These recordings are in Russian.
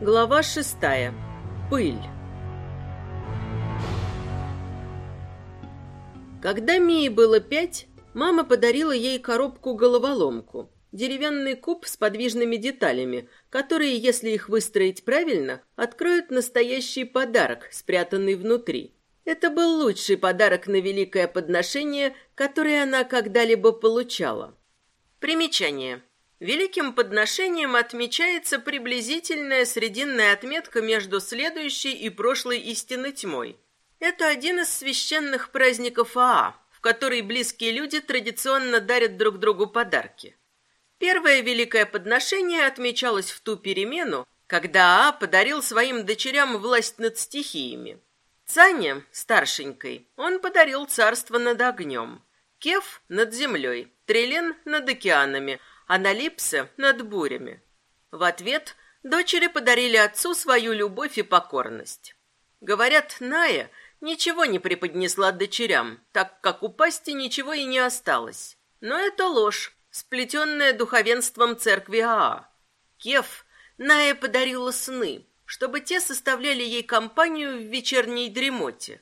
Глава шестая. Пыль. Когда Мии было пять, мама подарила ей коробку-головоломку. Деревянный куб с подвижными деталями, которые, если их выстроить правильно, откроют настоящий подарок, спрятанный внутри. Это был лучший подарок на великое подношение, которое она когда-либо получала. Примечание. Великим подношением отмечается приблизительная срединная отметка между следующей и прошлой истинной тьмой. Это один из священных праздников Аа, в который близкие люди традиционно дарят друг другу подарки. Первое великое подношение отмечалось в ту перемену, когда Аа подарил своим дочерям власть над стихиями. Цане, старшенькой, он подарил царство над огнем, Кеф над землей, Трелен над океанами – Аналипса над бурями. В ответ дочери подарили отцу свою любовь и покорность. Говорят, Ная ничего не преподнесла дочерям, так как у пасти ничего и не осталось. Но это ложь, сплетенная духовенством церкви Аа. Кеф Ная подарила сны, чтобы те составляли ей компанию в вечерней дремоте.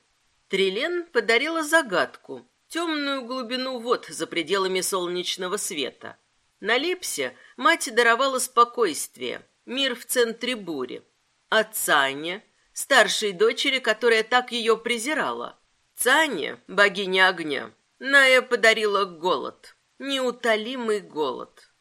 Трилен подарила загадку, темную глубину вод за пределами солнечного света – на Липсе мать даровала спокойствие, мир в центре бури. А Цане, старшей дочери, которая так ее презирала, Цане, богиня огня, Ная подарила голод, неутолимый голод.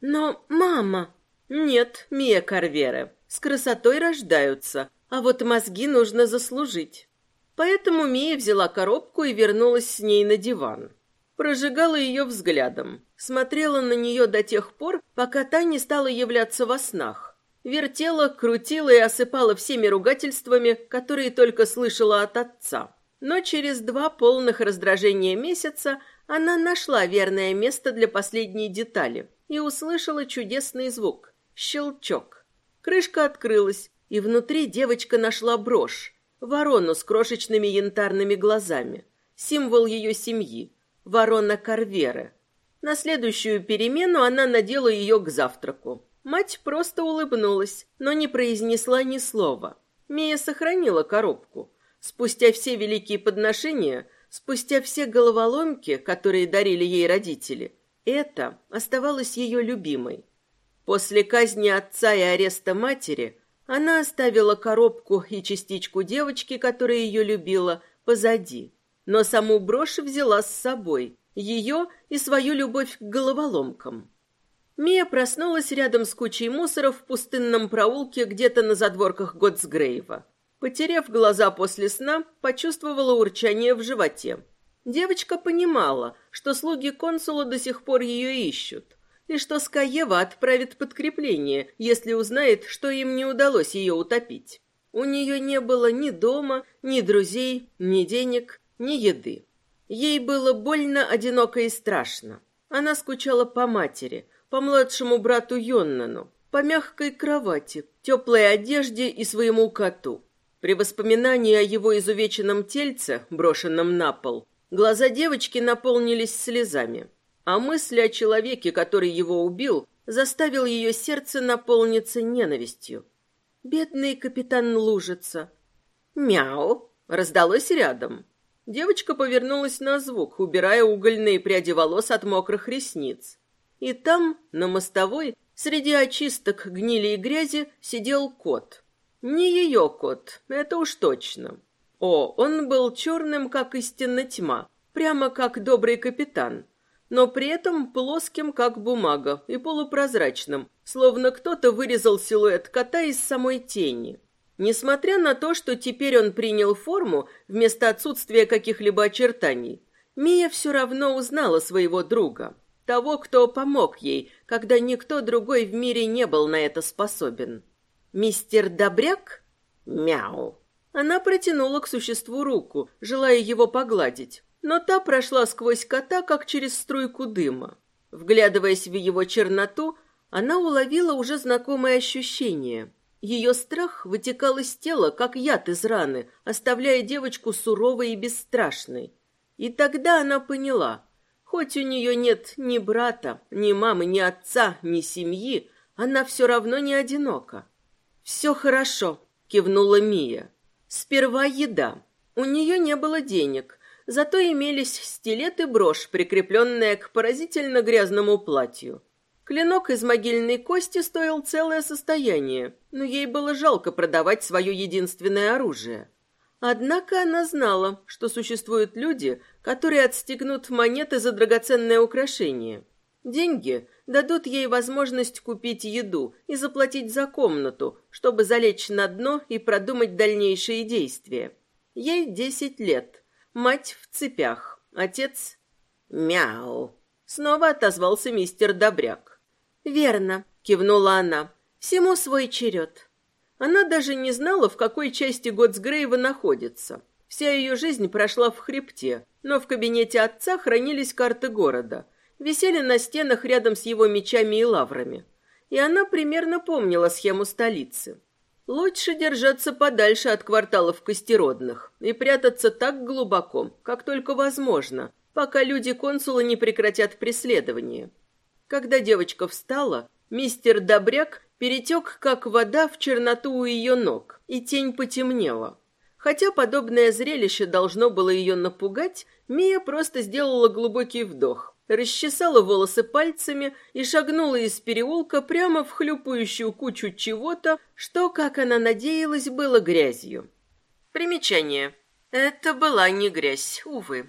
Но, мама... Нет, Мия Карвера, с красотой рождаются, а вот мозги нужно заслужить. Поэтому Мия взяла коробку и вернулась с ней на диван. Прожигала ее взглядом, смотрела на нее до тех пор, пока та не стала являться во снах. Вертела, крутила и осыпала всеми ругательствами, которые только слышала от отца. Но через два полных раздражения месяца она нашла верное место для последней детали и услышала чудесный звук — щелчок. Крышка открылась, и внутри девочка нашла брошь, ворону с крошечными янтарными глазами, символ ее семьи, ворона Карверы. На следующую перемену она надела ее к завтраку. Мать просто улыбнулась, но не произнесла ни слова. Мия сохранила коробку. Спустя все великие подношения, спустя все головоломки, которые дарили ей родители, это оставалось ее любимой. После казни отца и ареста матери она оставила коробку и частичку девочки, которая ее любила, позади но саму брошь взяла с собой, ее и свою любовь к головоломкам. Мия проснулась рядом с кучей мусора в пустынном проулке где-то на задворках Готсгрейва. Потеряв глаза после сна, почувствовала урчание в животе. Девочка понимала, что слуги консула до сих пор ее ищут, и что Скаева отправит подкрепление, если узнает, что им не удалось ее утопить. У нее не было ни дома, ни друзей, ни денег, ни еды. Ей было больно, одиноко и страшно. Она скучала по матери, по младшему брату Йоннану, по мягкой кровати, теплой одежде и своему коту. При воспоминании о его изувеченном тельце, брошенном на пол, глаза девочки наполнились слезами, а мысли о человеке, который его убил, заставил ее сердце наполниться ненавистью. Бедный капитан Лужица. «Мяу!» раздалось рядом. Девочка повернулась на звук, убирая угольные пряди волос от мокрых ресниц. И там, на мостовой, среди очисток гнили и грязи, сидел кот. Не ее кот, это уж точно. О, он был черным, как истинная тьма, прямо как добрый капитан, но при этом плоским, как бумага, и полупрозрачным, словно кто-то вырезал силуэт кота из самой тени. Несмотря на то, что теперь он принял форму вместо отсутствия каких-либо очертаний, Мия все равно узнала своего друга, того, кто помог ей, когда никто другой в мире не был на это способен. «Мистер Добряк?» «Мяу!» Она протянула к существу руку, желая его погладить, но та прошла сквозь кота, как через струйку дыма. Вглядываясь в его черноту, она уловила уже знакомое ощущение – ее страх вытекал из тела, как яд из раны, оставляя девочку суровой и бесстрашной. И тогда она поняла, хоть у нее нет ни брата, ни мамы, ни отца, ни семьи, она все равно не одинока. «Все хорошо», — кивнула Мия. «Сперва еда. У нее не было денег, зато имелись стилет и брошь, прикрепленная к поразительно грязному платью. Клинок из могильной кости стоил целое состояние, но ей было жалко продавать свое единственное оружие. Однако она знала, что существуют люди, которые отстегнут монеты за драгоценное украшение. Деньги дадут ей возможность купить еду и заплатить за комнату, чтобы залечь на дно и продумать дальнейшие действия. Ей десять лет. Мать в цепях. Отец... Мяу. Снова отозвался мистер Добряк. «Верно», — кивнула она. «Всему свой черед». Она даже не знала, в какой части Готсгрейва находится. Вся ее жизнь прошла в хребте, но в кабинете отца хранились карты города. Висели на стенах рядом с его мечами и лаврами. И она примерно помнила схему столицы. Лучше держаться подальше от кварталов костеродных и прятаться так глубоко, как только возможно, пока люди консула не прекратят преследование. Когда девочка встала, мистер Добряк перетек, как вода, в черноту у ее ног, и тень потемнела. Хотя подобное зрелище должно было ее напугать, Мия просто сделала глубокий вдох, расчесала волосы пальцами и шагнула из переулка прямо в хлюпающую кучу чего-то, что, как она надеялась, было грязью. Примечание. Это была не грязь, увы.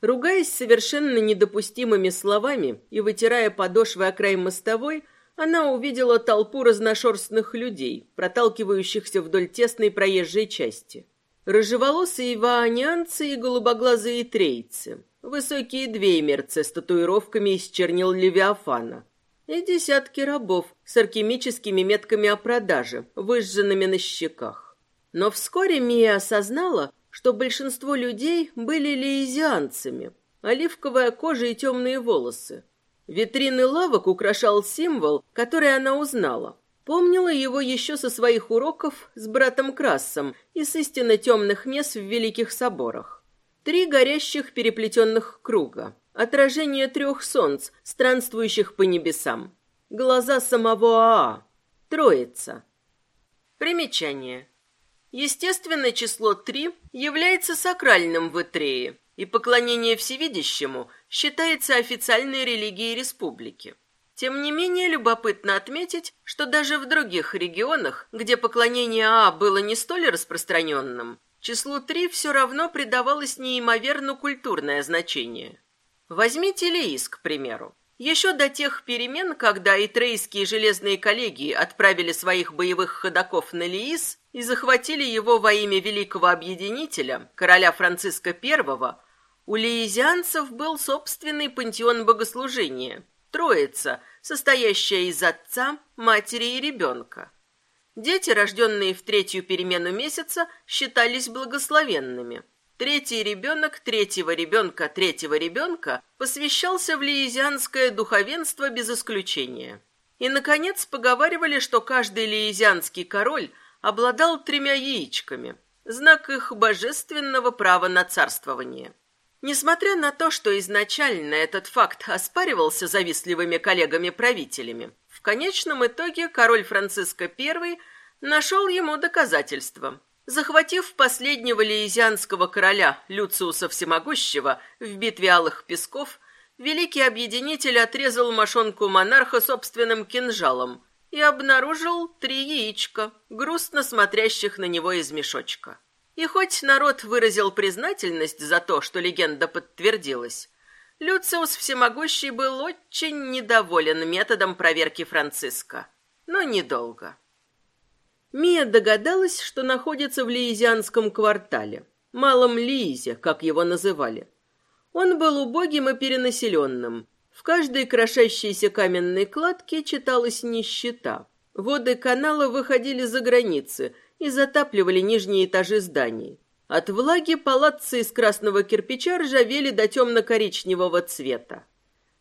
Ругаясь совершенно недопустимыми словами и вытирая подошвы о край мостовой, она увидела толпу разношерстных людей, проталкивающихся вдоль тесной проезжей части. Рыжеволосые ваанианцы и голубоглазые трейцы, высокие двеймерцы с татуировками из чернил Левиафана и десятки рабов с алхимическими метками о продаже, выжженными на щеках. Но вскоре Мия осознала, что большинство людей были лиезианцами, оливковая кожа и темные волосы. Витрины лавок украшал символ, который она узнала. Помнила его еще со своих уроков с братом Красом и с истинно темных мест в великих соборах. Три горящих переплетенных круга, отражение трех солнц, странствующих по небесам, глаза самого Аа, троица. Примечание. Естественное число три является сакральным в Этрее, и поклонение всевидящему считается официальной религией республики. Тем не менее, любопытно отметить, что даже в других регионах, где поклонение Аа было не столь распространенным, числу три все равно придавалось неимоверно культурное значение. Возьмите Леис, к примеру. Еще до тех перемен, когда итрейские железные коллегии отправили своих боевых ходаков на Леис и захватили его во имя великого объединителя, короля Франциска I, у лиезианцев был собственный пантеон богослужения – Троица, состоящая из отца, матери и ребенка. Дети, рожденные в третью перемену месяца, считались благословенными – Третий ребенок третьего ребенка третьего ребенка посвящался в лиезианское духовенство без исключения. И, наконец, поговаривали, что каждый лиезианский король обладал тремя яичками, знак их божественного права на царствование. Несмотря на то, что изначально этот факт оспаривался завистливыми коллегами-правителями, в конечном итоге король Франциско I нашел ему доказательства – Захватив последнего лиезианского короля Люциуса Всемогущего в битве Алых Песков, великий объединитель отрезал мошонку монарха собственным кинжалом и обнаружил три яичка, грустно смотрящих на него из мешочка. И хоть народ выразил признательность за то, что легенда подтвердилась, Люциус Всемогущий был очень недоволен методом проверки Франциска. Но недолго. Мия догадалась, что находится в Лиезианском квартале, Малом Лиизе, как его называли. Он был убогим и перенаселенным. В каждой крошащейся каменной кладке читалась нищета. Воды канала выходили за границы и затапливали нижние этажи зданий. От влаги палатцы из красного кирпича ржавели до темно-коричневого цвета.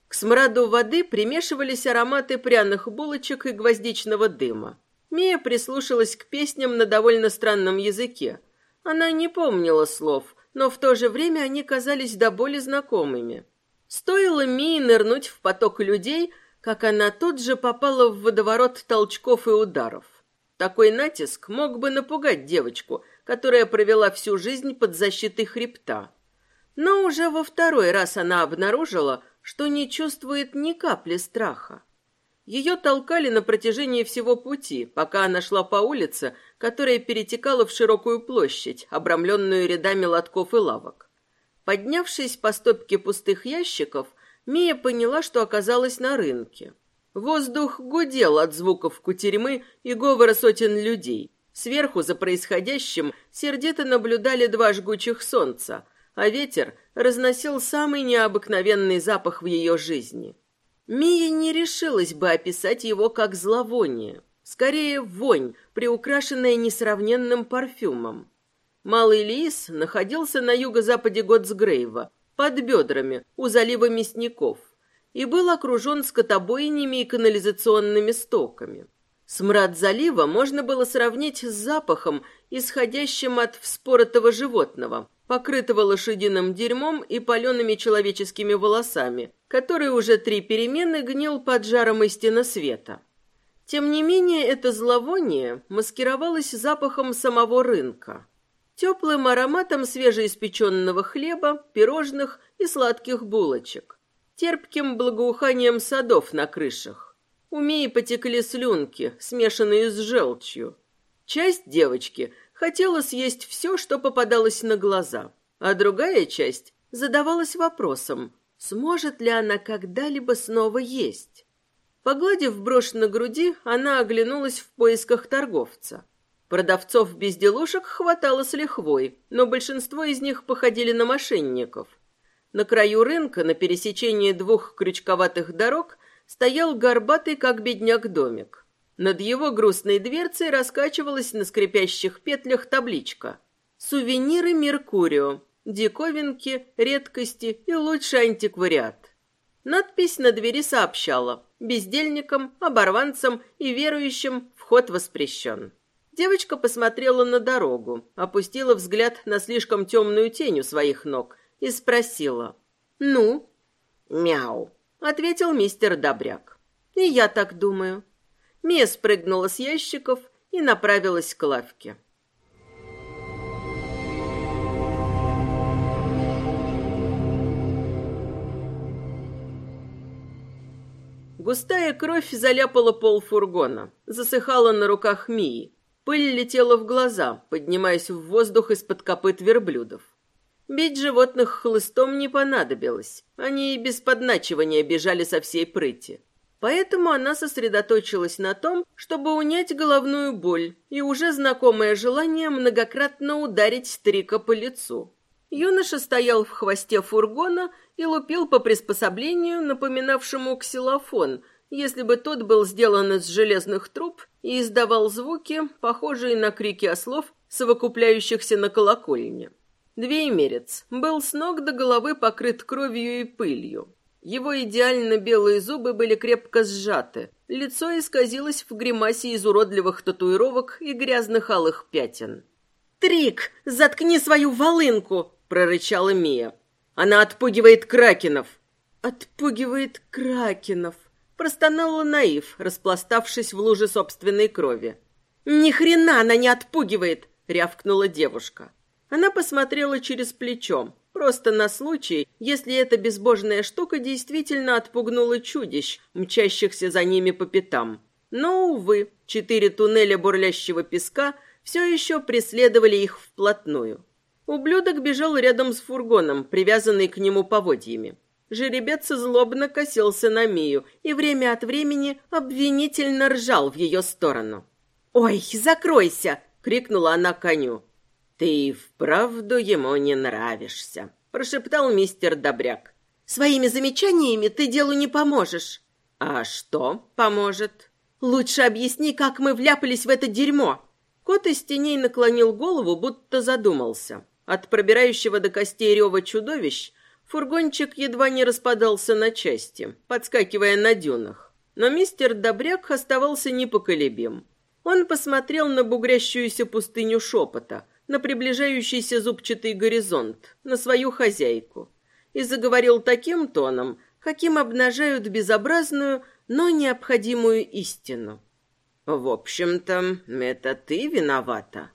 К смраду воды примешивались ароматы пряных булочек и гвоздичного дыма. Мия прислушалась к песням на довольно странном языке. Она не помнила слов, но в то же время они казались до боли знакомыми. Стоило Мии нырнуть в поток людей, как она тут же попала в водоворот толчков и ударов. Такой натиск мог бы напугать девочку, которая провела всю жизнь под защитой хребта. Но уже во второй раз она обнаружила, что не чувствует ни капли страха. Ее толкали на протяжении всего пути, пока она шла по улице, которая перетекала в широкую площадь, обрамленную рядами лотков и лавок. Поднявшись по стопке пустых ящиков, Мия поняла, что оказалась на рынке. Воздух гудел от звуков кутерьмы и говора сотен людей. Сверху за происходящим сердито наблюдали два жгучих солнца, а ветер разносил самый необыкновенный запах в ее жизни. Мия не решилась бы описать его как зловоние. Скорее, вонь, приукрашенная несравненным парфюмом. Малый Лис находился на юго-западе Готсгрейва, под бедрами, у залива мясников, и был окружен скотобойнями и канализационными стоками. Смрад залива можно было сравнить с запахом, исходящим от вспоротого животного, покрытого лошадиным дерьмом и палеными человеческими волосами, который уже три перемены гнил под жаром истины света. Тем не менее, это зловоние маскировалось запахом самого рынка теплым ароматом свежеиспеченного хлеба, пирожных и сладких булочек, терпким благоуханием садов на крышах. У потекли слюнки, смешанные с желчью. Часть девочки хотела съесть все, что попадалось на глаза, а другая часть задавалась вопросом, сможет ли она когда-либо снова есть. Погладив брошь на груди, она оглянулась в поисках торговца. Продавцов безделушек хватало с лихвой, но большинство из них походили на мошенников. На краю рынка, на пересечении двух крючковатых дорог, стоял горбатый, как бедняк, домик. Над его грустной дверцей раскачивалась на скрипящих петлях табличка «Сувениры Меркурио. Диковинки, редкости и лучший антиквариат». Надпись на двери сообщала «Бездельникам, оборванцам и верующим вход воспрещен». Девочка посмотрела на дорогу, опустила взгляд на слишком темную тень у своих ног и спросила. «Ну?» «Мяу», — ответил мистер Добряк. «И я так думаю». Мия спрыгнула с ящиков и направилась к лавке. Густая кровь заляпала пол фургона, засыхала на руках Мии. Пыль летела в глаза, поднимаясь в воздух из-под копыт верблюдов. Бить животных хлыстом не понадобилось. Они и без подначивания бежали со всей прыти. Поэтому она сосредоточилась на том, чтобы унять головную боль и уже знакомое желание многократно ударить Стрика по лицу. Юноша стоял в хвосте фургона и лупил по приспособлению, напоминавшему ксилофон, если бы тот был сделан из железных труб и издавал звуки, похожие на крики ослов, совокупляющихся на колокольне. Двеемерец был с ног до головы покрыт кровью и пылью. Его идеально белые зубы были крепко сжаты, лицо исказилось в гримасе из уродливых татуировок и грязных алых пятен. «Трик, заткни свою волынку!» — прорычала Мия. «Она отпугивает кракенов!» «Отпугивает кракенов!» Простонала Наив, распластавшись в луже собственной крови. «Ни хрена она не отпугивает!» — рявкнула девушка. Она посмотрела через плечо, просто на случай, если эта безбожная штука действительно отпугнула чудищ, мчащихся за ними по пятам. Но, увы, четыре туннеля бурлящего песка все еще преследовали их вплотную. Ублюдок бежал рядом с фургоном, привязанный к нему поводьями. Жеребец злобно косился на Мию и время от времени обвинительно ржал в ее сторону. «Ой, закройся!» — крикнула она коню. «Ты вправду ему не нравишься», — прошептал мистер Добряк. «Своими замечаниями ты делу не поможешь». «А что поможет?» «Лучше объясни, как мы вляпались в это дерьмо». Кот из теней наклонил голову, будто задумался. От пробирающего до костей рева чудовищ Фургончик едва не распадался на части, подскакивая на дюнах. Но мистер Добряк оставался непоколебим. Он посмотрел на бугрящуюся пустыню шепота, на приближающийся зубчатый горизонт, на свою хозяйку. И заговорил таким тоном, каким обнажают безобразную, но необходимую истину. В общем-то, это ты виновата.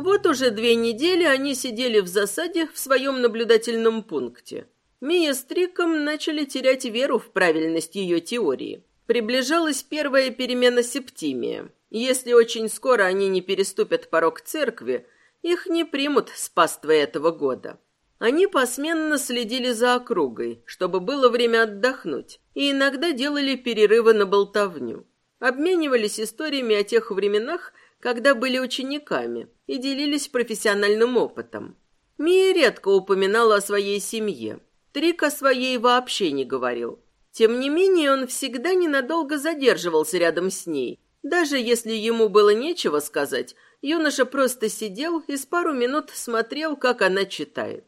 Вот уже две недели они сидели в засаде в своем наблюдательном пункте. Мия с Триком начали терять веру в правильность ее теории. Приближалась первая перемена Септимия. Если очень скоро они не переступят порог церкви, их не примут с паствы этого года. Они посменно следили за округой, чтобы было время отдохнуть, и иногда делали перерывы на болтовню. Обменивались историями о тех временах, когда были учениками, и делились профессиональным опытом. Мия редко упоминала о своей семье. Трик о своей вообще не говорил. Тем не менее, он всегда ненадолго задерживался рядом с ней. Даже если ему было нечего сказать, юноша просто сидел и с пару минут смотрел, как она читает.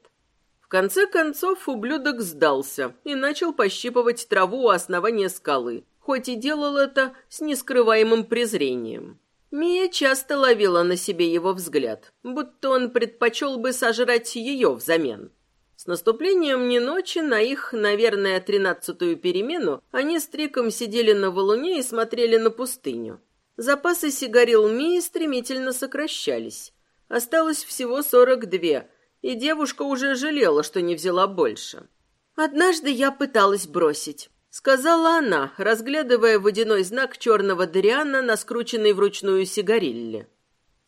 В конце концов, ублюдок сдался и начал пощипывать траву у основания скалы, хоть и делал это с нескрываемым презрением. Мия часто ловила на себе его взгляд, будто он предпочел бы сожрать ее взамен. С наступлением не ночи на их, наверное, тринадцатую перемену они с Триком сидели на валуне и смотрели на пустыню. Запасы сигарил Мии стремительно сокращались. Осталось всего сорок две, и девушка уже жалела, что не взяла больше. Однажды я пыталась бросить сказала она, разглядывая водяной знак черного Дариана на скрученной вручную сигарилле.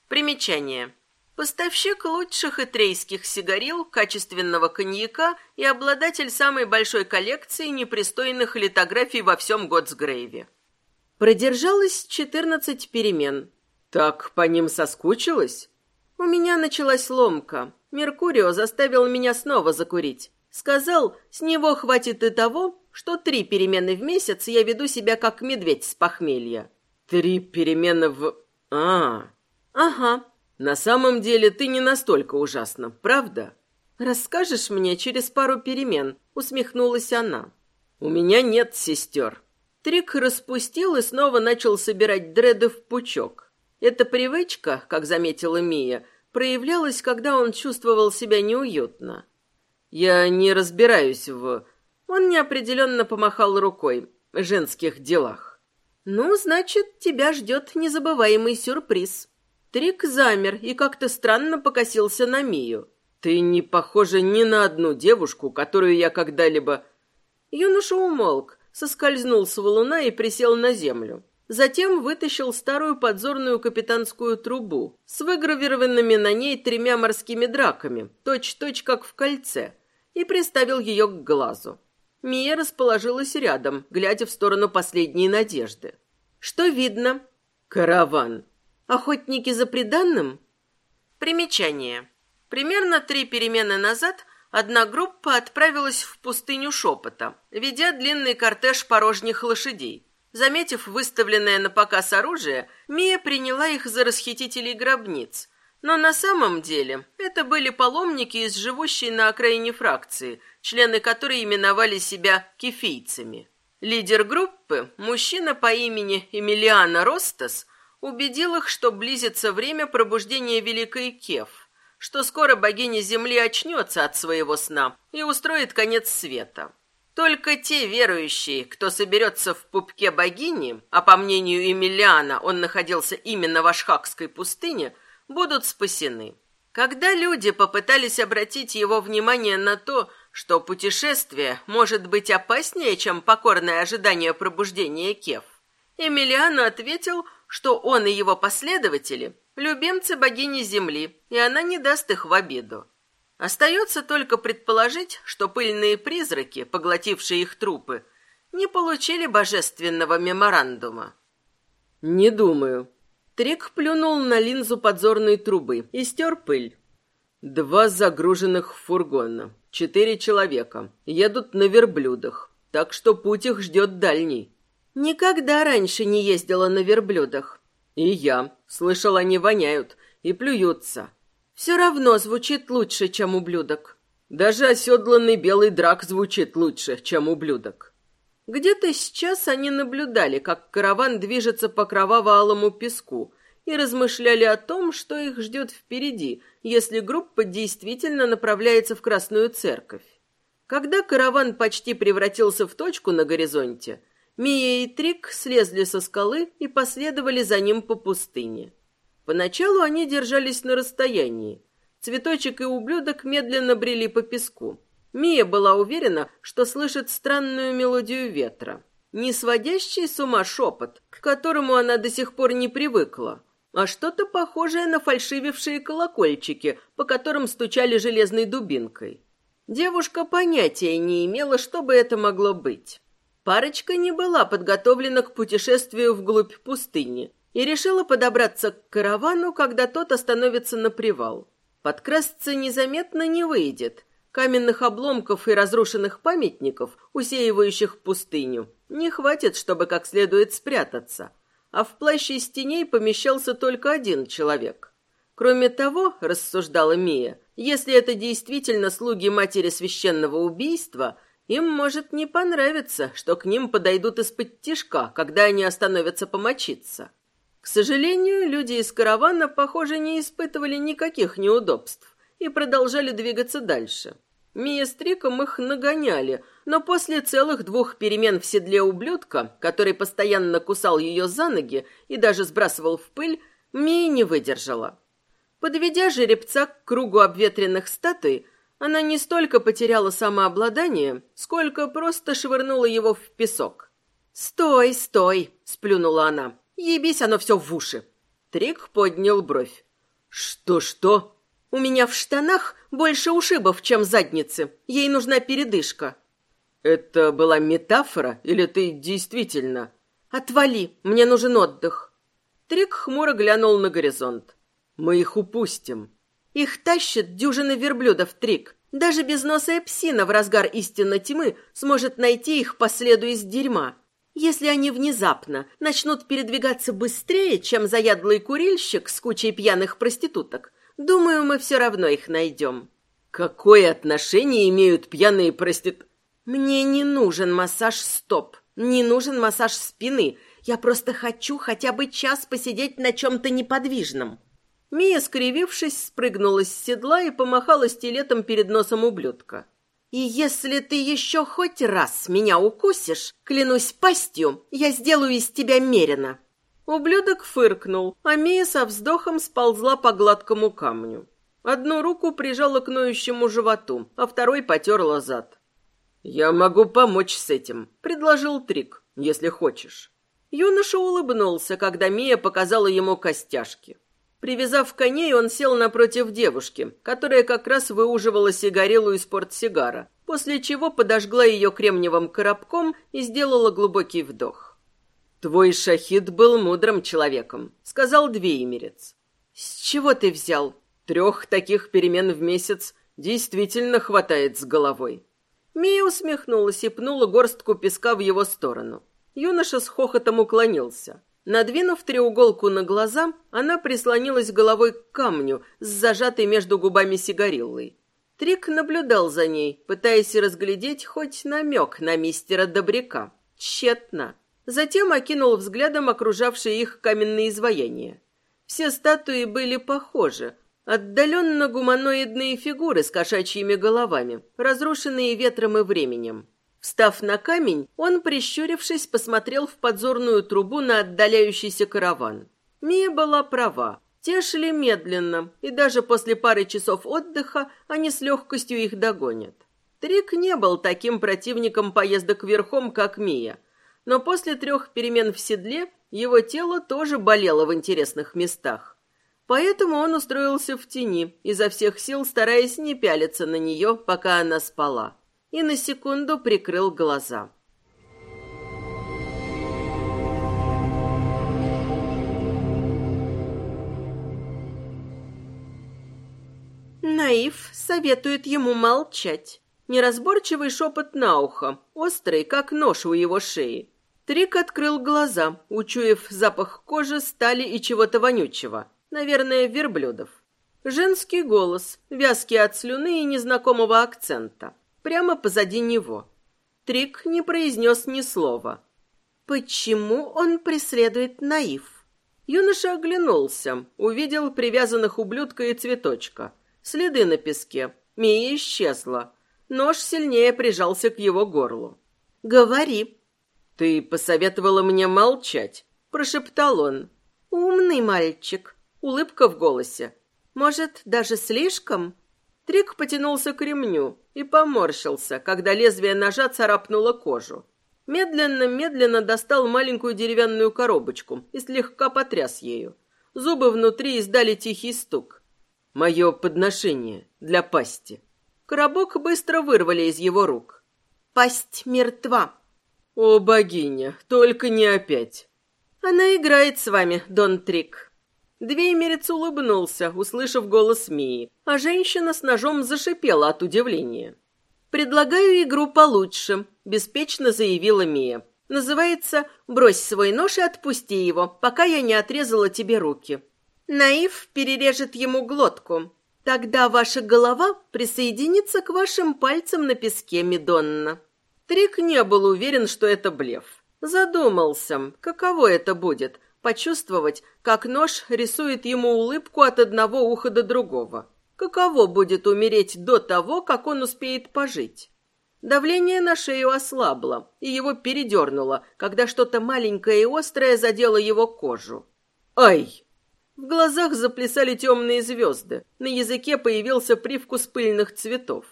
Примечание. Поставщик лучших итрейских сигарил, качественного коньяка и обладатель самой большой коллекции непристойных литографий во всем Готсгрейве. Продержалась четырнадцать перемен. Так по ним соскучилась? У меня началась ломка. Меркурио заставил меня снова закурить. Сказал, с него хватит и того, что три перемены в месяц я веду себя как медведь с похмелья. Три перемены в... А, ага. На самом деле ты не настолько ужасна, правда? Расскажешь мне через пару перемен, усмехнулась она. У меня нет сестер. Трик распустил и снова начал собирать дреды в пучок. Эта привычка, как заметила Мия, проявлялась, когда он чувствовал себя неуютно. Я не разбираюсь в... Он неопределенно помахал рукой. В женских делах. Ну, значит, тебя ждет незабываемый сюрприз. Трик замер и как-то странно покосился на Мию. Ты не похожа ни на одну девушку, которую я когда-либо... Юноша умолк, соскользнул с валуна и присел на землю. Затем вытащил старую подзорную капитанскую трубу с выгравированными на ней тремя морскими драками, точь-точь как в кольце, и приставил ее к глазу. Мия расположилась рядом, глядя в сторону последней надежды. «Что видно?» «Караван». «Охотники за преданным?» Примечание. Примерно три перемены назад одна группа отправилась в пустыню шепота, ведя длинный кортеж порожних лошадей. Заметив выставленное на показ оружие, Мия приняла их за расхитителей гробниц – но на самом деле это были паломники из живущей на окраине фракции, члены которой именовали себя кефийцами. Лидер группы, мужчина по имени Эмилиано Ростас, убедил их, что близится время пробуждения Великой Кеф, что скоро богиня Земли очнется от своего сна и устроит конец света. Только те верующие, кто соберется в пупке богини, а по мнению Эмилиана он находился именно в Ашхакской пустыне – будут спасены. Когда люди попытались обратить его внимание на то, что путешествие может быть опаснее, чем покорное ожидание пробуждения Кев, Эмилиано ответил, что он и его последователи – любимцы богини Земли, и она не даст их в обиду. Остается только предположить, что пыльные призраки, поглотившие их трупы, не получили божественного меморандума. «Не думаю», Трик плюнул на линзу подзорной трубы и стер пыль. Два загруженных фургона. Четыре человека. Едут на верблюдах. Так что путь их ждет дальний. Никогда раньше не ездила на верблюдах. И я. Слышал, они воняют и плюются. Все равно звучит лучше, чем ублюдок. Даже оседланный белый драк звучит лучше, чем ублюдок. Где-то сейчас они наблюдали, как караван движется по кроваво-алому песку, и размышляли о том, что их ждет впереди, если группа действительно направляется в Красную Церковь. Когда караван почти превратился в точку на горизонте, Мия и Трик слезли со скалы и последовали за ним по пустыне. Поначалу они держались на расстоянии. Цветочек и ублюдок медленно брели по песку. Мия была уверена, что слышит странную мелодию ветра. Не сводящий с ума шепот, к которому она до сих пор не привыкла, а что-то похожее на фальшивившие колокольчики, по которым стучали железной дубинкой. Девушка понятия не имела, что бы это могло быть. Парочка не была подготовлена к путешествию вглубь пустыни и решила подобраться к каравану, когда тот остановится на привал. Подкрасться незаметно не выйдет. Каменных обломков и разрушенных памятников, усеивающих пустыню, не хватит, чтобы как следует спрятаться – а в плаще из теней помещался только один человек. Кроме того, рассуждала Мия, если это действительно слуги матери священного убийства, им может не понравиться, что к ним подойдут из-под тишка, когда они остановятся помочиться. К сожалению, люди из каравана, похоже, не испытывали никаких неудобств и продолжали двигаться дальше. Мия с Триком их нагоняли, но после целых двух перемен в седле ублюдка, который постоянно кусал ее за ноги и даже сбрасывал в пыль, Мия не выдержала. Подведя жеребца к кругу обветренных статуй, она не столько потеряла самообладание, сколько просто швырнула его в песок. «Стой, стой!» — сплюнула она. «Ебись оно все в уши!» Трик поднял бровь. «Что-что?» У меня в штанах больше ушибов, чем задницы. Ей нужна передышка». «Это была метафора или ты действительно...» «Отвали, мне нужен отдых». Трик хмуро глянул на горизонт. «Мы их упустим». «Их тащит дюжина верблюдов, Трик. Даже безносая псина в разгар истинной тьмы сможет найти их по следу из дерьма. Если они внезапно начнут передвигаться быстрее, чем заядлый курильщик с кучей пьяных проституток, Думаю, мы все равно их найдем. Какое отношение имеют пьяные простит... Мне не нужен массаж стоп, не нужен массаж спины. Я просто хочу хотя бы час посидеть на чем-то неподвижном. Мия, скривившись, спрыгнула с седла и помахала стилетом перед носом ублюдка. «И если ты еще хоть раз меня укусишь, клянусь пастью, я сделаю из тебя мерено». Ублюдок фыркнул, а Мия со вздохом сползла по гладкому камню. Одну руку прижала к ноющему животу, а второй потерла зад. «Я могу помочь с этим», — предложил Трик, — «если хочешь». Юноша улыбнулся, когда Мия показала ему костяшки. Привязав коней, он сел напротив девушки, которая как раз выуживала сигарелу из портсигара, после чего подожгла ее кремниевым коробком и сделала глубокий вдох. «Твой шахид был мудрым человеком», — сказал Двеемерец. «С чего ты взял? Трех таких перемен в месяц действительно хватает с головой». Мия усмехнулась и пнула горстку песка в его сторону. Юноша с хохотом уклонился. Надвинув треуголку на глаза, она прислонилась головой к камню с зажатой между губами сигариллой. Трик наблюдал за ней, пытаясь разглядеть хоть намек на мистера Добряка. Тщетно. Затем окинул взглядом окружавшие их каменные изваяния. Все статуи были похожи, отдаленно гуманоидные фигуры с кошачьими головами, разрушенные ветром и временем. Встав на камень, он, прищурившись, посмотрел в подзорную трубу на отдаляющийся караван. Мия была права. Те шли медленно, и даже после пары часов отдыха они с легкостью их догонят. Трик не был таким противником поездок верхом, как Мия – но после трех перемен в седле его тело тоже болело в интересных местах. Поэтому он устроился в тени, изо всех сил стараясь не пялиться на нее, пока она спала. И на секунду прикрыл глаза. Наив советует ему молчать. Неразборчивый шепот на ухо, острый, как нож у его шеи. Трик открыл глаза, учуяв запах кожи, стали и чего-то вонючего. Наверное, верблюдов. Женский голос, вязкий от слюны и незнакомого акцента. Прямо позади него. Трик не произнес ни слова. Почему он преследует Наив? Юноша оглянулся, увидел привязанных ублюдка и цветочка. Следы на песке. Мия исчезла. Нож сильнее прижался к его горлу. «Говори». «Ты посоветовала мне молчать», — прошептал он. «Умный мальчик». Улыбка в голосе. «Может, даже слишком?» Трик потянулся к ремню и поморщился, когда лезвие ножа царапнуло кожу. Медленно-медленно достал маленькую деревянную коробочку и слегка потряс ею. Зубы внутри издали тихий стук. «Мое подношение для пасти». Коробок быстро вырвали из его рук. «Пасть мертва». «О, богиня, только не опять». «Она играет с вами, Дон Трик». Двеймерец улыбнулся, услышав голос Мии, а женщина с ножом зашипела от удивления. «Предлагаю игру получше», – беспечно заявила Мия. «Называется «Брось свой нож и отпусти его, пока я не отрезала тебе руки». Наив перережет ему глотку. Тогда ваша голова присоединится к вашим пальцам на песке, Медонна». Трик не был уверен, что это блеф. Задумался, каково это будет – почувствовать, как нож рисует ему улыбку от одного уха до другого. Каково будет умереть до того, как он успеет пожить? Давление на шею ослабло, и его передернуло, когда что-то маленькое и острое задело его кожу. «Ай!» В глазах заплясали темные звезды, на языке появился привкус пыльных цветов.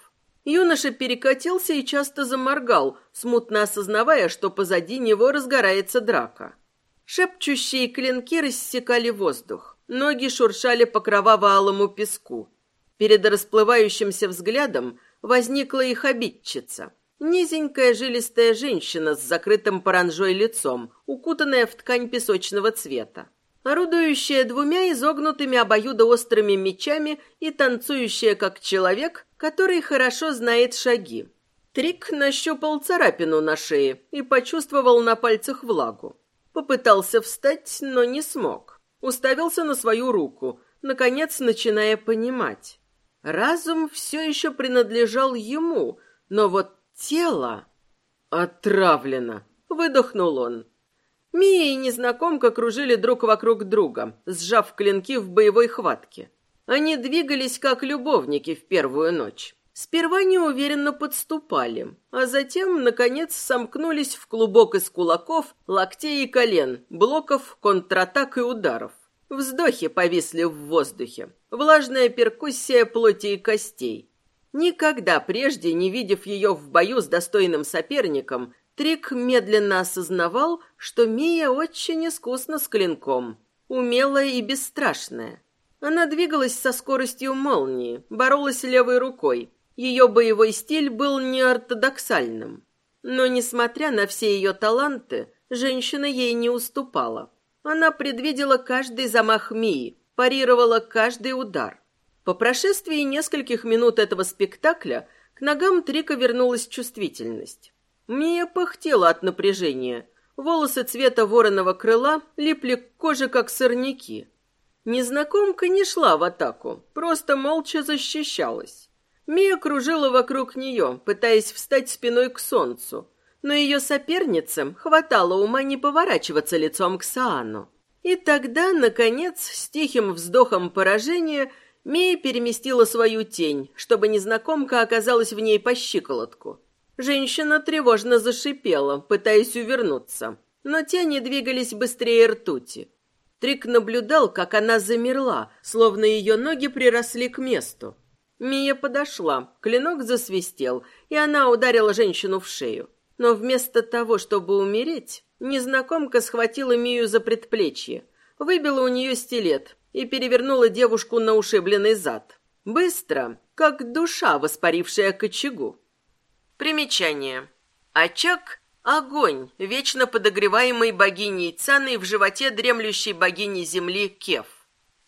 Юноша перекатился и часто заморгал, смутно осознавая, что позади него разгорается драка. Шепчущие клинки рассекали воздух, ноги шуршали по кроваво-алому песку. Перед расплывающимся взглядом возникла их обидчица. Низенькая жилистая женщина с закрытым паранжой лицом, укутанная в ткань песочного цвета. Орудующая двумя изогнутыми обоюдоострыми мечами и танцующая как человек, который хорошо знает шаги. Трик нащупал царапину на шее и почувствовал на пальцах влагу. Попытался встать, но не смог. Уставился на свою руку, наконец начиная понимать. Разум все еще принадлежал ему, но вот тело... «Отравлено!» — выдохнул он. Мия и незнакомка кружили друг вокруг друга, сжав клинки в боевой хватке. Они двигались как любовники в первую ночь. Сперва неуверенно подступали, а затем, наконец, сомкнулись в клубок из кулаков, локтей и колен, блоков, контратак и ударов. Вздохи повисли в воздухе, влажная перкуссия плоти и костей. Никогда прежде, не видев ее в бою с достойным соперником, Трик медленно осознавал, что Мия очень искусна с клинком, умелая и бесстрашная. Она двигалась со скоростью молнии, боролась левой рукой, ее боевой стиль был неортодоксальным. Но, несмотря на все ее таланты, женщина ей не уступала. Она предвидела каждый замах Мии, парировала каждый удар. По прошествии нескольких минут этого спектакля к ногам Трика вернулась чувствительность. Мия пыхтела от напряжения. Волосы цвета вороного крыла липли к коже, как сорняки. Незнакомка не шла в атаку, просто молча защищалась. Мия кружила вокруг нее, пытаясь встать спиной к солнцу, но ее соперницам хватало ума не поворачиваться лицом к Саану. И тогда, наконец, с тихим вздохом поражения, Мия переместила свою тень, чтобы незнакомка оказалась в ней по щиколотку. Женщина тревожно зашипела, пытаясь увернуться, но тени двигались быстрее ртути. Трик наблюдал, как она замерла, словно ее ноги приросли к месту. Мия подошла, клинок засвистел, и она ударила женщину в шею. Но вместо того, чтобы умереть, незнакомка схватила Мию за предплечье, выбила у нее стилет и перевернула девушку на ушибленный зад. Быстро, как душа, воспарившая к очагу. Примечание. Очаг – огонь, вечно подогреваемый богиней Цаной в животе дремлющей богини земли Кев.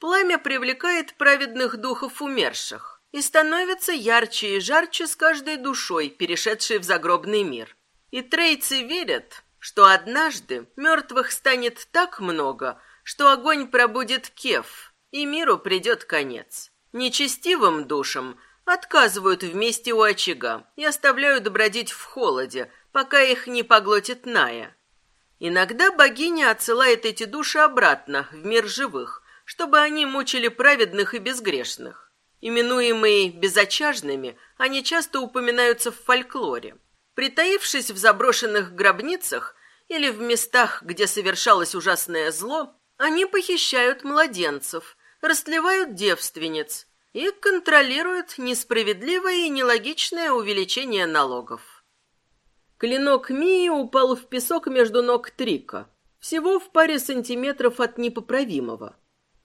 Пламя привлекает праведных духов умерших и становится ярче и жарче с каждой душой, перешедшей в загробный мир. И трейцы верят, что однажды мертвых станет так много, что огонь пробудет кеф, и миру придет конец. Нечестивым душам отказывают вместе у очага и оставляют бродить в холоде, пока их не поглотит Ная. Иногда богиня отсылает эти души обратно, в мир живых, чтобы они мучили праведных и безгрешных. Именуемые безочажными, они часто упоминаются в фольклоре. Притаившись в заброшенных гробницах или в местах, где совершалось ужасное зло, они похищают младенцев, растлевают девственниц и контролируют несправедливое и нелогичное увеличение налогов. Клинок Мии упал в песок между ног Трика, всего в паре сантиметров от непоправимого.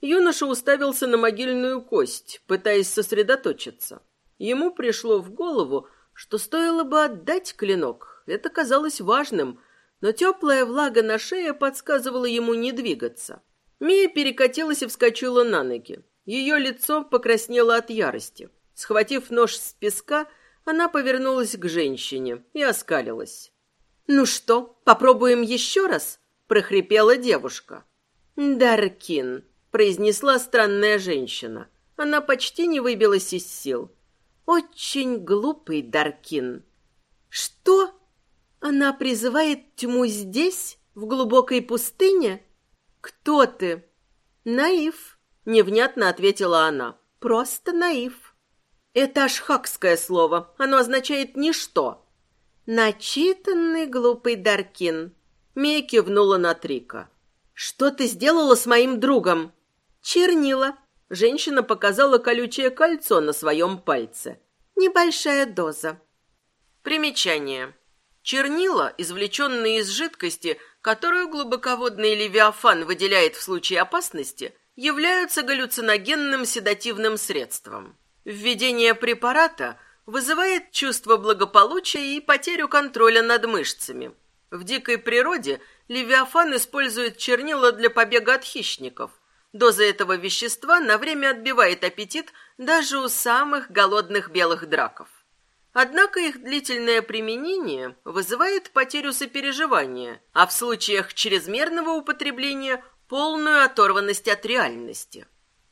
Юноша уставился на могильную кость, пытаясь сосредоточиться. Ему пришло в голову, что стоило бы отдать клинок. Это казалось важным, но теплая влага на шее подсказывала ему не двигаться. Мия перекатилась и вскочила на ноги. Ее лицо покраснело от ярости. Схватив нож с песка, она повернулась к женщине и оскалилась. «Ну что, попробуем еще раз?» – прохрипела девушка. «Даркин», – произнесла странная женщина. Она почти не выбилась из сил. «Очень глупый Даркин». «Что?» Она призывает тьму здесь, в глубокой пустыне? Кто ты? Наив, невнятно ответила она. Просто наив. Это ашхакское слово. Оно означает ничто. Начитанный глупый Даркин. Мия кивнула на Трика. Что ты сделала с моим другом? Чернила. Женщина показала колючее кольцо на своем пальце. Небольшая доза. Примечание. Чернила, извлеченные из жидкости, которую глубоководный левиафан выделяет в случае опасности, являются галлюциногенным седативным средством. Введение препарата вызывает чувство благополучия и потерю контроля над мышцами. В дикой природе левиафан использует чернила для побега от хищников. Доза этого вещества на время отбивает аппетит даже у самых голодных белых драков. Однако их длительное применение вызывает потерю сопереживания, а в случаях чрезмерного употребления – полную оторванность от реальности.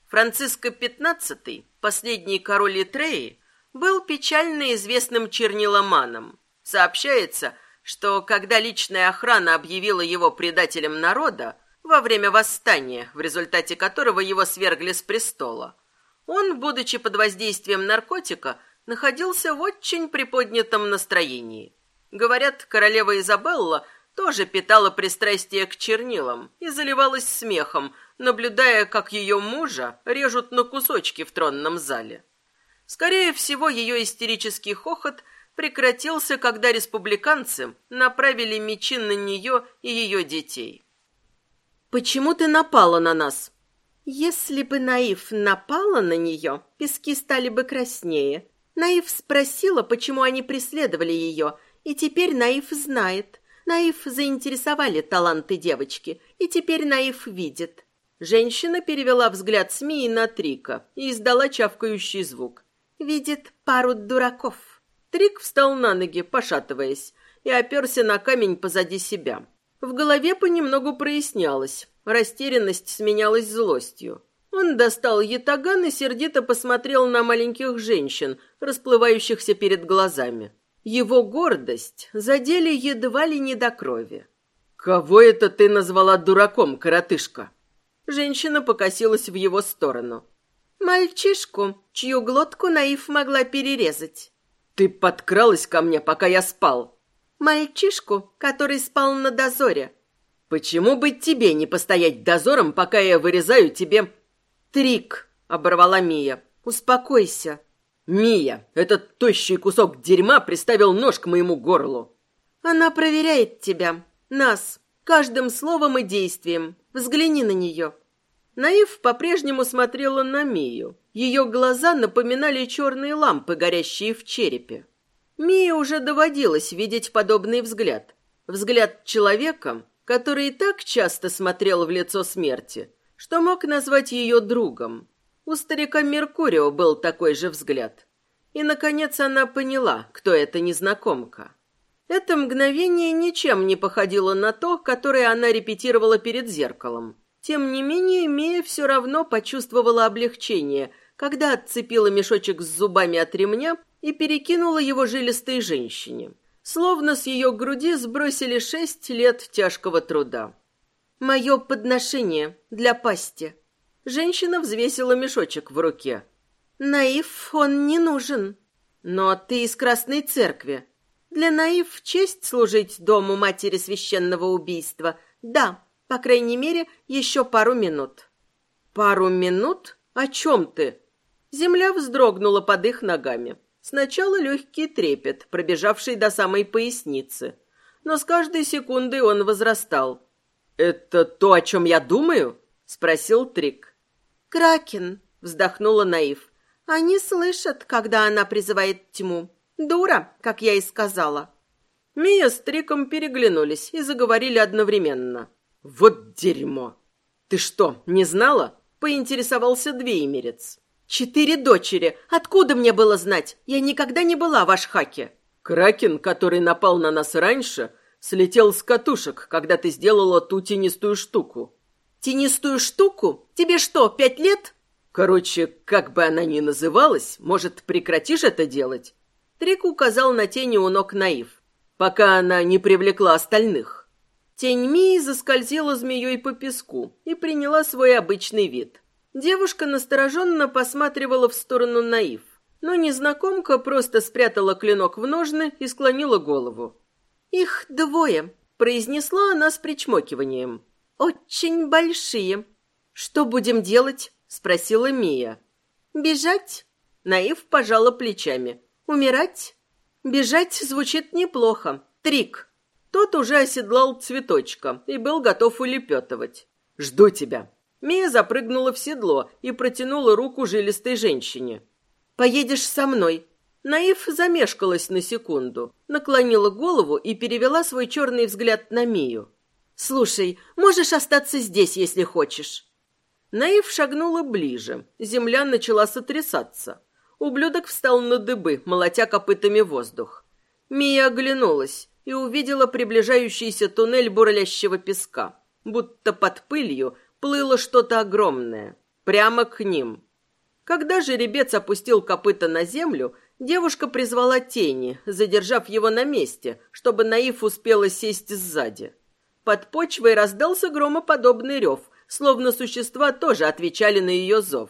Франциско XV, последний король Итреи, был печально известным черниломаном. Сообщается, что когда личная охрана объявила его предателем народа во время восстания, в результате которого его свергли с престола, он, будучи под воздействием наркотика, находился в очень приподнятом настроении. Говорят, королева Изабелла тоже питала пристрастие к чернилам и заливалась смехом, наблюдая, как ее мужа режут на кусочки в тронном зале. Скорее всего, ее истерический хохот прекратился, когда республиканцы направили мечи на нее и ее детей. «Почему ты напала на нас?» «Если бы Наив напала на нее, пески стали бы краснее», Наив спросила, почему они преследовали ее, и теперь Наив знает. Наив заинтересовали таланты девочки, и теперь Наив видит. Женщина перевела взгляд с Мии на Трика и издала чавкающий звук. Видит пару дураков. Трик встал на ноги, пошатываясь, и оперся на камень позади себя. В голове понемногу прояснялось. Растерянность сменялась злостью. Он достал ятаган и сердито посмотрел на маленьких женщин, расплывающихся перед глазами. Его гордость задели едва ли не до крови. «Кого это ты назвала дураком, коротышка?» Женщина покосилась в его сторону. «Мальчишку, чью глотку Наив могла перерезать». «Ты подкралась ко мне, пока я спал». «Мальчишку, который спал на дозоре». «Почему бы тебе не постоять дозором, пока я вырезаю тебе «Трик!» — оборвала Мия. «Успокойся!» «Мия, этот тощий кусок дерьма приставил нож к моему горлу!» «Она проверяет тебя, нас, каждым словом и действием. Взгляни на нее!» Наив по-прежнему смотрела на Мию. Ее глаза напоминали черные лампы, горящие в черепе. Мии уже доводилось видеть подобный взгляд. Взгляд человека, который и так часто смотрел в лицо смерти, что мог назвать ее другом. У старика Меркурио был такой же взгляд. И, наконец, она поняла, кто эта незнакомка. Это мгновение ничем не походило на то, которое она репетировала перед зеркалом. Тем не менее, Мия все равно почувствовала облегчение, когда отцепила мешочек с зубами от ремня и перекинула его жилистой женщине. Словно с ее груди сбросили шесть лет тяжкого труда. «Мое подношение для пасти». Женщина взвесила мешочек в руке. «Наив он не нужен. Но ты из Красной Церкви. Для Наив честь служить дому матери священного убийства. Да, по крайней мере, еще пару минут». «Пару минут? О чем ты?» Земля вздрогнула под их ногами. Сначала легкий трепет, пробежавший до самой поясницы. Но с каждой секундой он возрастал. «Это то, о чем я думаю?» — спросил Трик. «Кракен», — вздохнула Наив. «Они слышат, когда она призывает тьму. Дура, как я и сказала». Мия с Триком переглянулись и заговорили одновременно. «Вот дерьмо! Ты что, не знала?» — поинтересовался Двеймерец. «Четыре дочери. Откуда мне было знать? Я никогда не была в Ашхаке». «Кракен, который напал на нас раньше, слетел с катушек, когда ты сделала ту тенистую штуку». «Тенистую штуку? Тебе что, пять лет?» «Короче, как бы она ни называлась, может, прекратишь это делать?» Трик указал на тени у ног Наив, пока она не привлекла остальных. Тень Мии заскользила змеей по песку и приняла свой обычный вид – Девушка настороженно посматривала в сторону Наив, но незнакомка просто спрятала клинок в ножны и склонила голову. «Их двое», — произнесла она с причмокиванием. «Очень большие». «Что будем делать?» — спросила Мия. «Бежать?» Наив пожала плечами. «Умирать?» «Бежать звучит неплохо. Трик». Тот уже оседлал цветочка и был готов улепетывать. «Жду тебя», Мия запрыгнула в седло и протянула руку жилистой женщине. «Поедешь со мной». Наив замешкалась на секунду, наклонила голову и перевела свой черный взгляд на Мию. «Слушай, можешь остаться здесь, если хочешь». Наив шагнула ближе. Земля начала сотрясаться. Ублюдок встал на дыбы, молотя копытами воздух. Мия оглянулась и увидела приближающийся туннель бурлящего песка. Будто под пылью плыло что-то огромное. Прямо к ним. Когда жеребец опустил копыта на землю, девушка призвала тени, задержав его на месте, чтобы Наив успела сесть сзади. Под почвой раздался громоподобный рев, словно существа тоже отвечали на ее зов.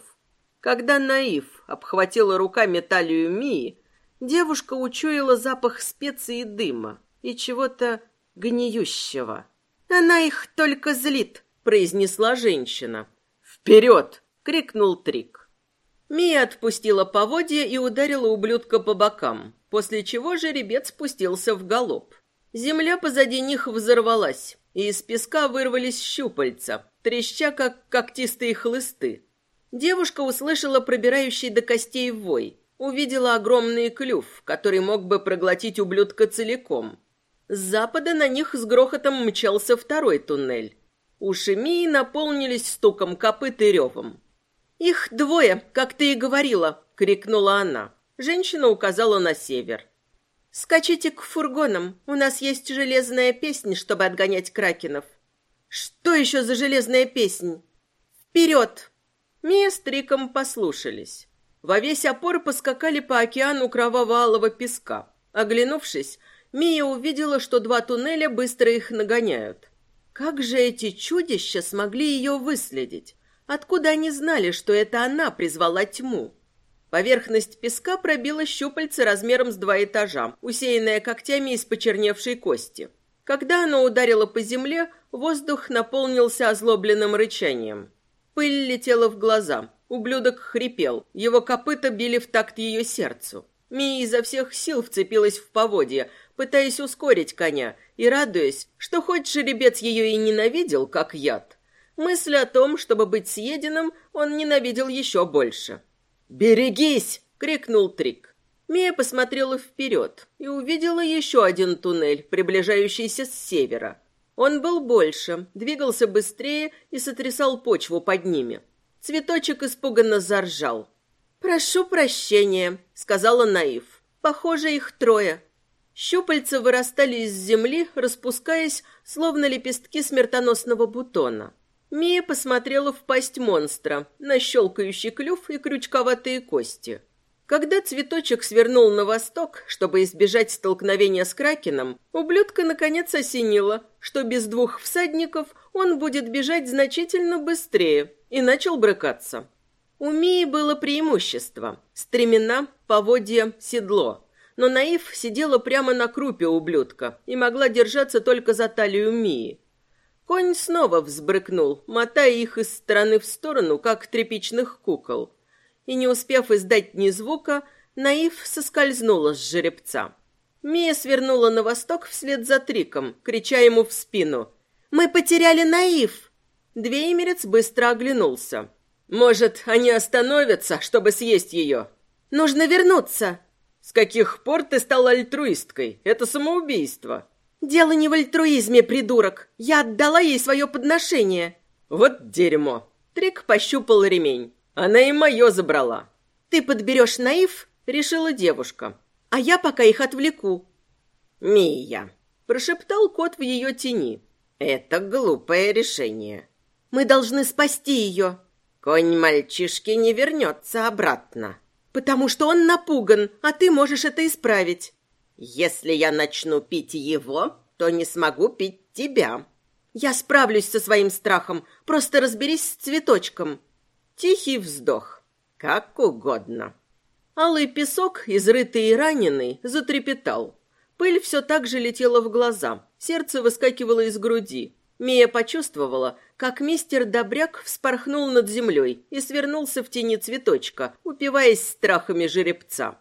Когда Наив обхватила руками талию Мии, девушка учуяла запах специй и дыма и чего-то гниющего. «Она их только злит», произнесла женщина. «Вперед!» — крикнул Трик. Мия отпустила поводья и ударила ублюдка по бокам, после чего жеребец спустился в галоп. Земля позади них взорвалась, из песка вырвались щупальца, треща, как когтистые хлысты. Девушка услышала пробирающий до костей вой, увидела огромный клюв, который мог бы проглотить ублюдка целиком. С запада на них с грохотом мчался второй туннель. Уши Мии наполнились стуком копыт и ревом. «Их двое, как ты и говорила!» — крикнула она. Женщина указала на север. «Скачите к фургонам. У нас есть железная песнь, чтобы отгонять кракенов». «Что еще за железная песнь?» «Вперед!» Мия с Триком послушались. Во весь опор поскакали по океану кроваво-алого песка. Оглянувшись, Мия увидела, что два туннеля быстро их нагоняют. Как же эти чудища смогли ее выследить? Откуда они знали, что это она призвала тьму? Поверхность песка пробила щупальце размером с два этажа, усеянная когтями из почерневшей кости. Когда оно ударило по земле, воздух наполнился озлобленным рычанием. Пыль летела в глаза. Ублюдок хрипел. Его копыта били в такт ее сердцу. Мия изо всех сил вцепилась в поводья, пытаясь ускорить коня и радуясь, что хоть жеребец ее и ненавидел, как яд, мысль о том, чтобы быть съеденным, он ненавидел еще больше. «Берегись!» — крикнул Трик. Мия посмотрела вперед и увидела еще один туннель, приближающийся с севера. Он был больше, двигался быстрее и сотрясал почву под ними. Цветочек испуганно заржал. «Прошу прощения», — сказала Наив. «Похоже, их трое. Щупальца вырастали из земли, распускаясь, словно лепестки смертоносного бутона. Мия посмотрела в пасть монстра, на щелкающий клюв и крючковатые кости. Когда цветочек свернул на восток, чтобы избежать столкновения с Кракеном, ублюдка наконец осенило, что без двух всадников он будет бежать значительно быстрее, и начал брыкаться. У Мии было преимущество – стремена, поводья, седло. Но Наив сидела прямо на крупе ублюдка и могла держаться только за талию Мии. Конь снова взбрыкнул, мотая их из стороны в сторону, как тряпичных кукол. И не успев издать ни звука, Наив соскользнула с жеребца. Мия свернула на восток вслед за Триком, крича ему в спину. «Мы потеряли Наив!» Двеймерец быстро оглянулся. «Может, они остановятся, чтобы съесть ее?» «Нужно вернуться!» «С каких пор ты стала альтруисткой? Это самоубийство!» «Дело не в альтруизме, придурок. Я отдала ей свое подношение». «Вот дерьмо!» Трик пощупал ремень. Она и мое забрала. «Ты подберешь наив?» — решила девушка. «А я пока их отвлеку». «Мия!» — прошептал кот в ее тени. «Это глупое решение». «Мы должны спасти ее». «Конь мальчишки не вернется обратно». «Потому что он напуган, а ты можешь это исправить». Если я начну пить его, то не смогу пить тебя. Я справлюсь со своим страхом. Просто разберись с цветочком. Тихий вздох. Как угодно. Алый песок, изрытый и раненый, затрепетал. Пыль все так же летела в глаза. Сердце выскакивало из груди. Мия почувствовала, как мистер Добряк вспорхнул над землей и свернулся в тени цветочка, упиваясь страхами жеребца.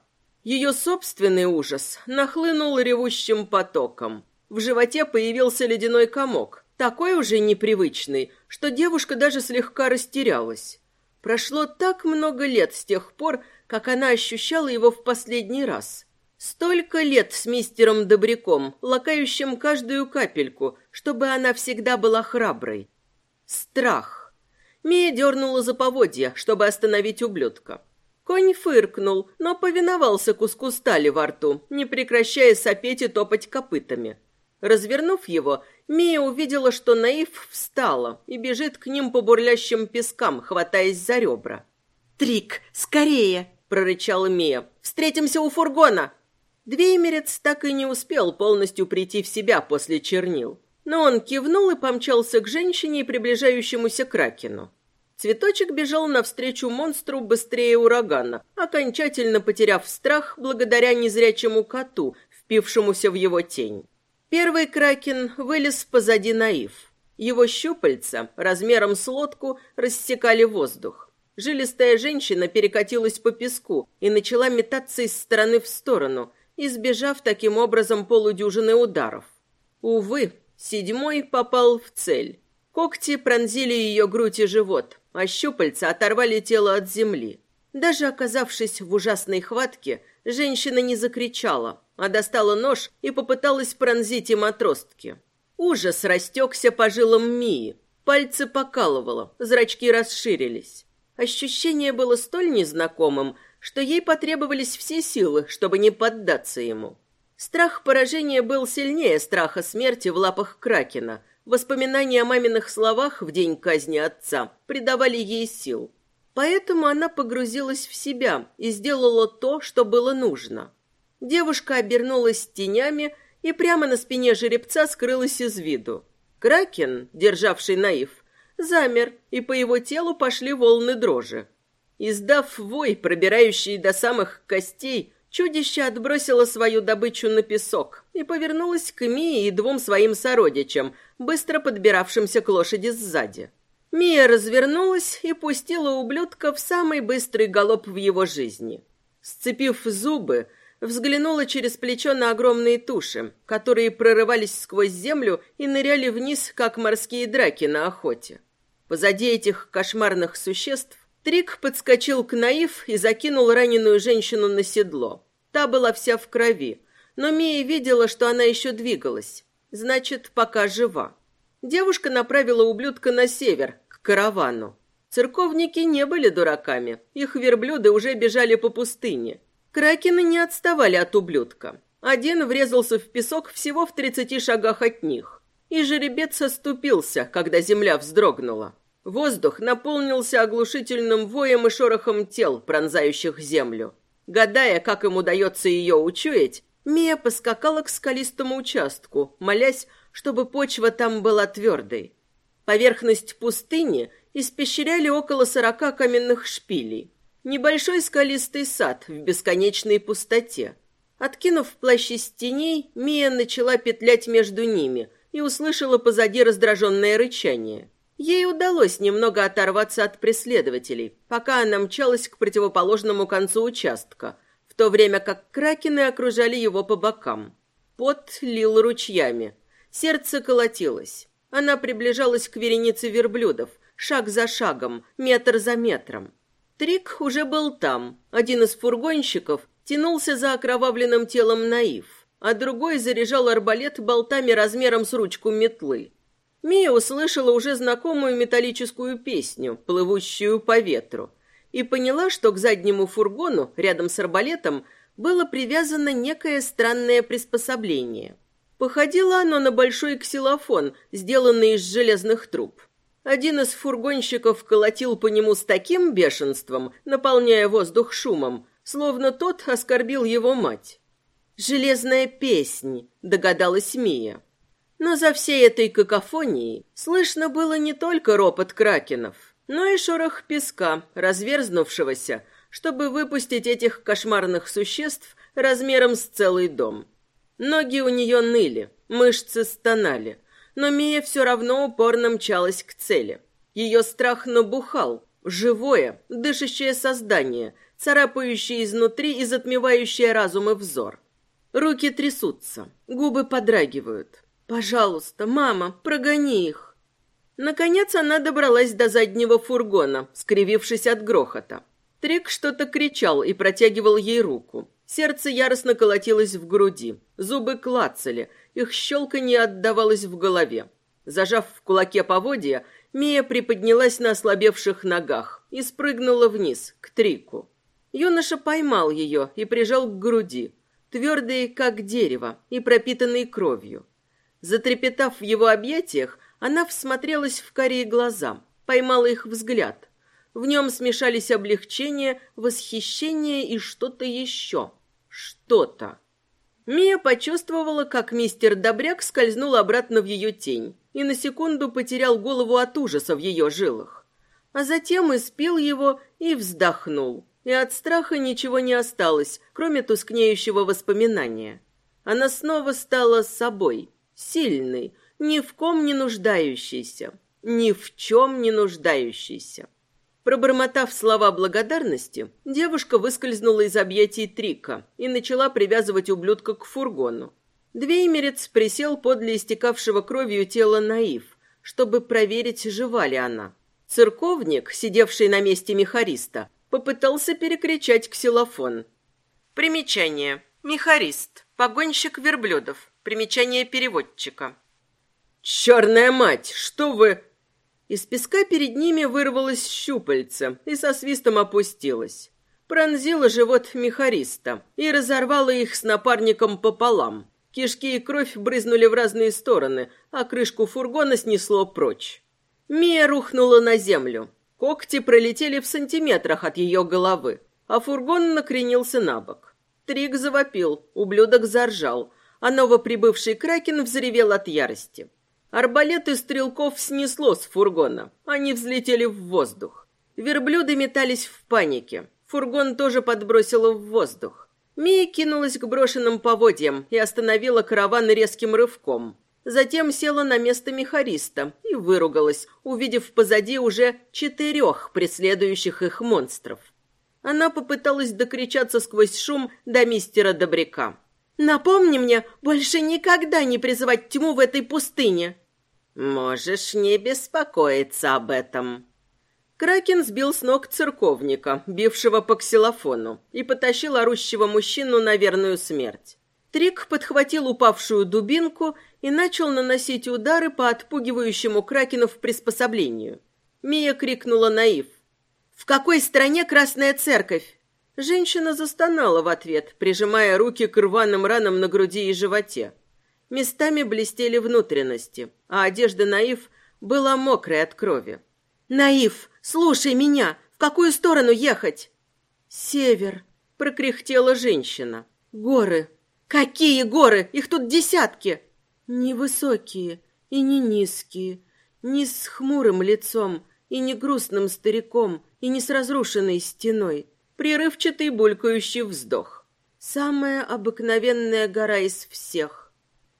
Ее собственный ужас нахлынул ревущим потоком. В животе появился ледяной комок, такой уже непривычный, что девушка даже слегка растерялась. Прошло так много лет с тех пор, как она ощущала его в последний раз. Столько лет с мистером Добряком, лакающим каждую капельку, чтобы она всегда была храброй. Страх. Мия дернула за поводья, чтобы остановить ублюдка. Конь фыркнул, но повиновался куску стали во рту, не прекращая сопеть и топать копытами. Развернув его, Мия увидела, что Наив встала и бежит к ним по бурлящим пескам, хватаясь за ребра. «Трик, скорее!» — прорычала Мия. «Встретимся у фургона!» Двеймерец так и не успел полностью прийти в себя после чернил. Но он кивнул и помчался к женщине и приближающемуся кракену. Цветочек бежал навстречу монстру быстрее урагана, окончательно потеряв страх благодаря незрячему коту, впившемуся в его тень. Первый кракен вылез позади Наив. Его щупальца, размером с лодку, рассекали воздух. Жилистая женщина перекатилась по песку и начала метаться из стороны в сторону, избежав таким образом полудюжины ударов. Увы, седьмой попал в цель. Когти пронзили ее грудь и живот, а щупальца оторвали тело от земли. Даже оказавшись в ужасной хватке, женщина не закричала, а достала нож и попыталась пронзить им отростки. Ужас растекся по жилам Мии. Пальцы покалывало, зрачки расширились. Ощущение было столь незнакомым, что ей потребовались все силы, чтобы не поддаться ему. Страх поражения был сильнее страха смерти в лапах Кракена – Воспоминания о маминых словах в день казни отца придавали ей сил. Поэтому она погрузилась в себя и сделала то, что было нужно. Девушка обернулась тенями и прямо на спине жеребца скрылась из виду. Кракен, державший наив, замер, и по его телу пошли волны дрожи. Издав вой, пробирающий до самых костей, Чудище отбросило свою добычу на песок и повернулось к Мии и двум своим сородичам, быстро подбиравшимся к лошади сзади. Мия развернулась и пустила ублюдка в самый быстрый галоп в его жизни. Сцепив зубы, взглянула через плечо на огромные туши, которые прорывались сквозь землю и ныряли вниз, как морские драки на охоте. Позади этих кошмарных существ Трик подскочил к Наив и закинул раненую женщину на седло. Та была вся в крови, но Мия видела, что она еще двигалась. Значит, пока жива. Девушка направила ублюдка на север, к каравану. Церковники не были дураками. Их верблюды уже бежали по пустыне. Кракены не отставали от ублюдка. Один врезался в песок всего в тридцати шагах от них. И жеребец оступился, когда земля вздрогнула. Воздух наполнился оглушительным воем и шорохом тел, пронзающих землю. Гадая, как им удается ее учуять, Мия поскакала к скалистому участку, молясь, чтобы почва там была твердой. Поверхность пустыни испещряли около сорока каменных шпилей. Небольшой скалистый сад в бесконечной пустоте. Откинув плащ из теней, Мия начала петлять между ними и услышала позади раздраженное рычание. Ей удалось немного оторваться от преследователей, пока она мчалась к противоположному концу участка, в то время как кракены окружали его по бокам. Пот лил ручьями. Сердце колотилось. Она приближалась к веренице верблюдов, шаг за шагом, метр за метром. Трик уже был там. Один из фургонщиков тянулся за окровавленным телом Наив, а другой заряжал арбалет болтами размером с ручку метлы. Мия услышала уже знакомую металлическую песню, плывущую по ветру, и поняла, что к заднему фургону, рядом с арбалетом, было привязано некое странное приспособление. Походило оно на большой ксилофон, сделанный из железных труб. Один из фургонщиков колотил по нему с таким бешенством, наполняя воздух шумом, словно тот оскорбил его мать. «Железная песнь», — догадалась Мия. Но за всей этой какофонией слышно было не только ропот кракенов, но и шорох песка, разверзнувшегося, чтобы выпустить этих кошмарных существ размером с целый дом. Ноги у нее ныли, мышцы стонали, но Мия все равно упорно мчалась к цели. Ее страх набухал, живое, дышащее создание, царапающее изнутри и затмевающее разум и взор. Руки трясутся, губы подрагивают, «Пожалуйста, мама, прогони их!» Наконец она добралась до заднего фургона, скривившись от грохота. Трик что-то кричал и протягивал ей руку. Сердце яростно колотилось в груди, зубы клацали, их щелканье отдавалось в голове. Зажав в кулаке поводья, Мия приподнялась на ослабевших ногах и спрыгнула вниз, к Трику. Юноша поймал ее и прижал к груди, твердый, как дерево, и пропитанный кровью. Затрепетав в его объятиях, она всмотрелась в карие глаза, поймала их взгляд. В нем смешались облегчение, восхищение и что-то еще. Что-то. Мия почувствовала, как мистер Добряк скользнул обратно в ее тень и на секунду потерял голову от ужаса в ее жилах. А затем испил его и вздохнул. И от страха ничего не осталось, кроме тускнеющего воспоминания. Она снова стала собой, сильный, ни в ком не нуждающийся, ни в чем не нуждающийся. Пробормотав слова благодарности, девушка выскользнула из объятий Трика и начала привязывать ублюдка к фургону. Двеймерец присел подле истекавшего кровью тела Наив, чтобы проверить, жива ли она. Церковник, сидевший на месте мехариста, попытался перекричать ксилофон. Примечание. Мехарист. Погонщик верблюдов. Примечание переводчика. «Черная мать, что вы...» Из песка перед ними вырвалось щупальце и со свистом опустилось. Пронзило живот мехариста и разорвало их с напарником пополам. Кишки и кровь брызнули в разные стороны, а крышку фургона снесло прочь. Мия рухнула на землю. Когти пролетели в сантиметрах от ее головы, а фургон накренился на бок. Трик завопил, ублюдок заржал, а новоприбывший Кракен взревел от ярости. Арбалеты стрелков снесло с фургона. Они взлетели в воздух. Верблюды метались в панике. Фургон тоже подбросило в воздух. Мия кинулась к брошенным поводьям и остановила караван резким рывком. Затем села на место мехариста и выругалась, увидев позади уже четырех преследующих их монстров. Она попыталась докричаться сквозь шум до мистера Добряка. Напомни мне больше никогда не призывать тьму в этой пустыне. Можешь не беспокоиться об этом. Кракен сбил с ног церковника, бившего по ксилофону, и потащил орущего мужчину на верную смерть. Трик подхватил упавшую дубинку и начал наносить удары по отпугивающему Кракенов приспособлению. Мия крикнула наив. «В какой стране Красная Церковь?» Женщина застонала в ответ, прижимая руки к рваным ранам на груди и животе. Местами блестели внутренности, а одежда Наив была мокрой от крови. «Наив, слушай меня! В какую сторону ехать?» «Север». прокряхтела женщина. Горы. Какие горы? Их тут десятки. Невысокие и не низкие, не с хмурым лицом и не грустным стариком, и не с разрушенной стеной. Прерывчатый булькающий вздох. Самая обыкновенная гора из всех.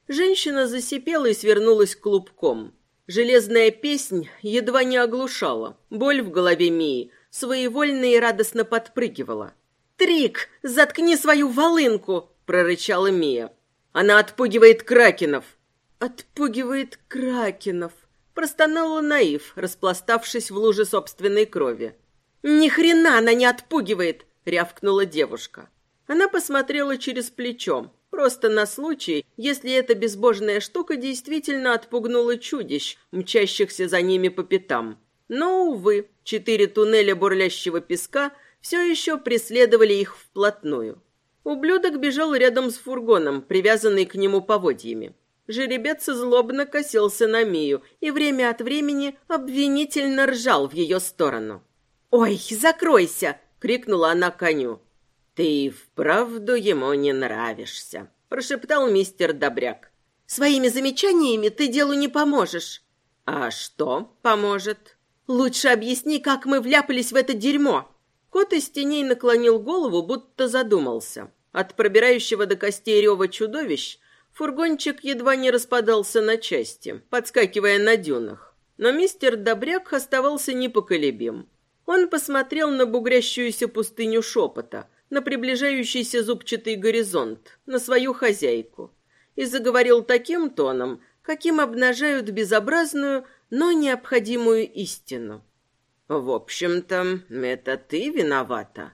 Женщина засипела и свернулась клубком. Железная песнь едва не оглушала. Боль в голове Мии своевольно и радостно подпрыгивала. «Трик, заткни свою волынку!» — прорычала Мия. «Она отпугивает кракенов!» «Отпугивает кракенов!» — простонала Наив, распластавшись в луже собственной крови. «Ни хрена она не отпугивает!» — рявкнула девушка. Она посмотрела через плечо, просто на случай, если эта безбожная штука действительно отпугнула чудищ, мчащихся за ними по пятам. Но, увы, четыре туннеля бурлящего песка все еще преследовали их вплотную. Ублюдок бежал рядом с фургоном, привязанный к нему поводьями. Жеребец злобно косился на Мию и время от времени обвинительно ржал в ее сторону. «Ой, закройся!» — крикнула она коню. «Ты вправду ему не нравишься», — прошептал мистер Добряк. «Своими замечаниями ты делу не поможешь». «А что поможет?» «Лучше объясни, как мы вляпались в это дерьмо». Кот из теней наклонил голову, будто задумался. От пробирающего до костей рева чудовищ фургончик едва не распадался на части, подскакивая на дюнах. Но мистер Добряк оставался непоколебим. Он посмотрел на бугрящуюся пустыню шепота, на приближающийся зубчатый горизонт, на свою хозяйку, и заговорил таким тоном, каким обнажают безобразную, но необходимую истину. «В общем-то, это ты виновата.